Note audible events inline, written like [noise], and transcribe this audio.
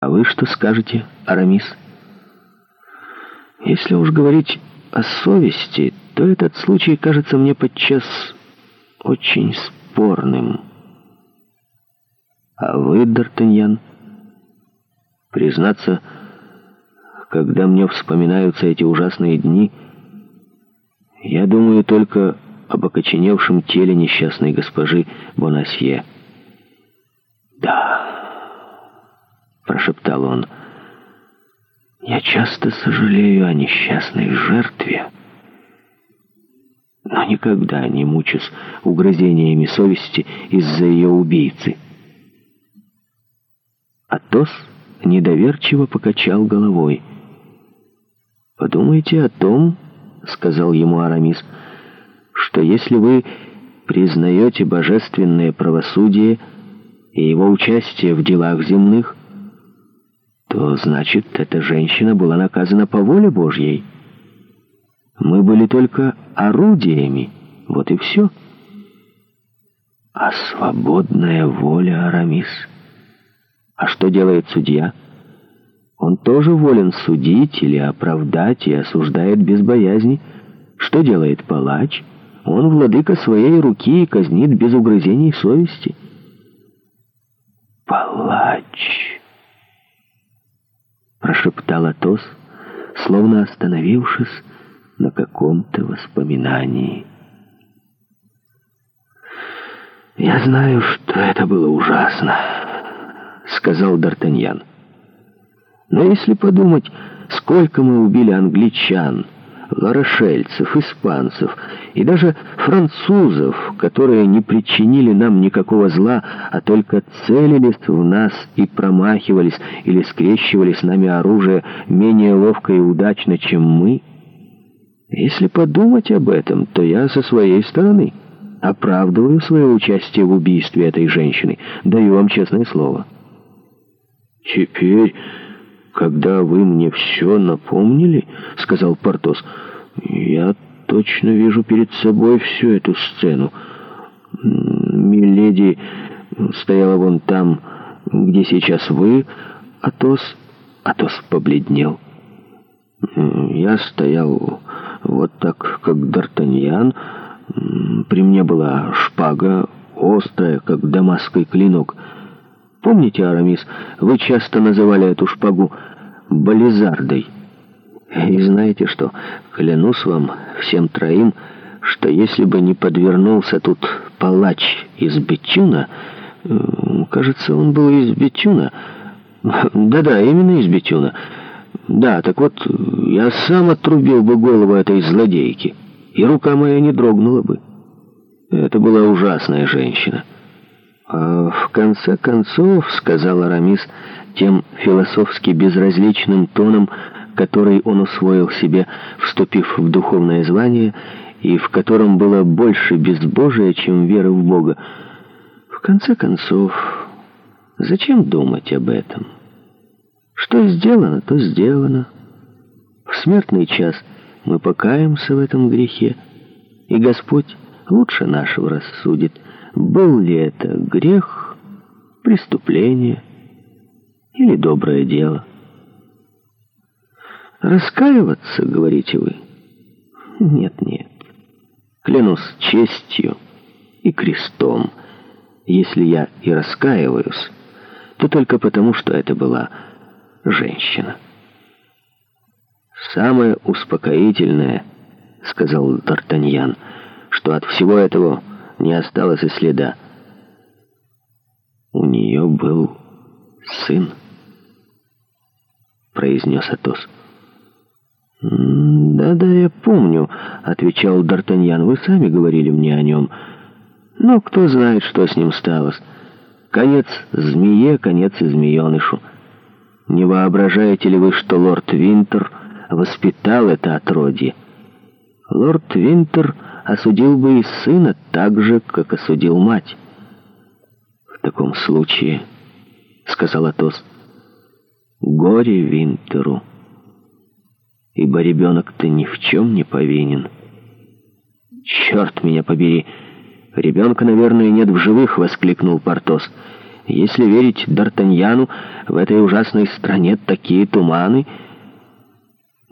А вы что скажете, Арамис? Если уж говорить о совести, то этот случай кажется мне подчас очень спорным. А вы, Д'Артаньян? Признаться, когда мне вспоминаются эти ужасные дни, я думаю только об окоченевшем теле несчастной госпожи Бонасье. прошептал он. «Я часто сожалею о несчастной жертве, но никогда не мучаюсь угрызениями совести из-за ее убийцы». Атос недоверчиво покачал головой. «Подумайте о том, — сказал ему Арамис, — что если вы признаете божественное правосудие и его участие в делах земных, то значит, эта женщина была наказана по воле Божьей. Мы были только орудиями, вот и все. А свободная воля, Арамис. А что делает судья? Он тоже волен судить или оправдать и осуждает без боязни. Что делает палач? Он владыка своей руки и казнит без угрызений совести. Палач прошептал Атос, словно остановившись на каком-то воспоминании. «Я знаю, что это было ужасно», — сказал Д'Артаньян. «Но если подумать, сколько мы убили англичан...» ларошельцев, испанцев и даже французов, которые не причинили нам никакого зла, а только целились в нас и промахивались или скрещивали с нами оружие менее ловко и удачно, чем мы? Если подумать об этом, то я со своей стороны оправдываю свое участие в убийстве этой женщины, даю вам честное слово. Теперь... «Когда вы мне все напомнили, — сказал Портос, — я точно вижу перед собой всю эту сцену. Миледи стояла вон там, где сейчас вы, Атос... Атос побледнел. Я стоял вот так, как Д'Артаньян. При мне была шпага, острая, как дамасский клинок. Помните, Арамис, вы часто называли эту шпагу «бализардой»? И знаете что, клянусь вам, всем троим, что если бы не подвернулся тут палач из Бетюна, э, кажется, он был из Бетюна. [laughs] Да-да, именно из Бетюна. Да, так вот, я сам отрубил бы голову этой злодейки, и рука моя не дрогнула бы. Это была ужасная женщина. А в конце концов, сказал Арамис тем философски безразличным тоном, — который он усвоил себе, вступив в духовное звание, и в котором было больше безбожия, чем веры в Бога. В конце концов, зачем думать об этом? Что сделано, то сделано. В смертный час мы покаемся в этом грехе, и Господь лучше нашего рассудит, был ли это грех, преступление или доброе дело. Раскаиваться, говорите вы? Нет, нет. Клянусь честью и крестом. Если я и раскаиваюсь, то только потому, что это была женщина. «Самое успокоительное, — сказал Д'Артаньян, — что от всего этого не осталось и следа. У нее был сын, — произнес Атос. — «Да-да, я помню», — отвечал Д'Артаньян. «Вы сами говорили мне о нем. Но кто знает, что с ним сталось. Конец змее, конец и змеенышу. Не воображаете ли вы, что лорд Винтер воспитал это отродье? Лорд Винтер осудил бы и сына так же, как осудил мать». «В таком случае», — сказал Атос, — «горе Винтеру» ибо ребенок-то ни в чем не повинен. «Черт меня побери! Ребенка, наверное, нет в живых!» — воскликнул Портос. «Если верить Д'Артаньяну, в этой ужасной стране такие туманы...»